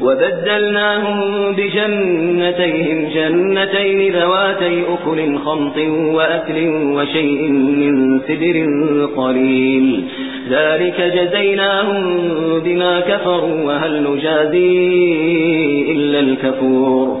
وبدلناهم بجنتيهم جنتين ذواتي أكل خمط وأكل وشيء من سدر قليل. ذلك جزيناهم بما كفروا وهل نجازي إلا الكفور.